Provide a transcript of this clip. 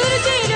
फिर जी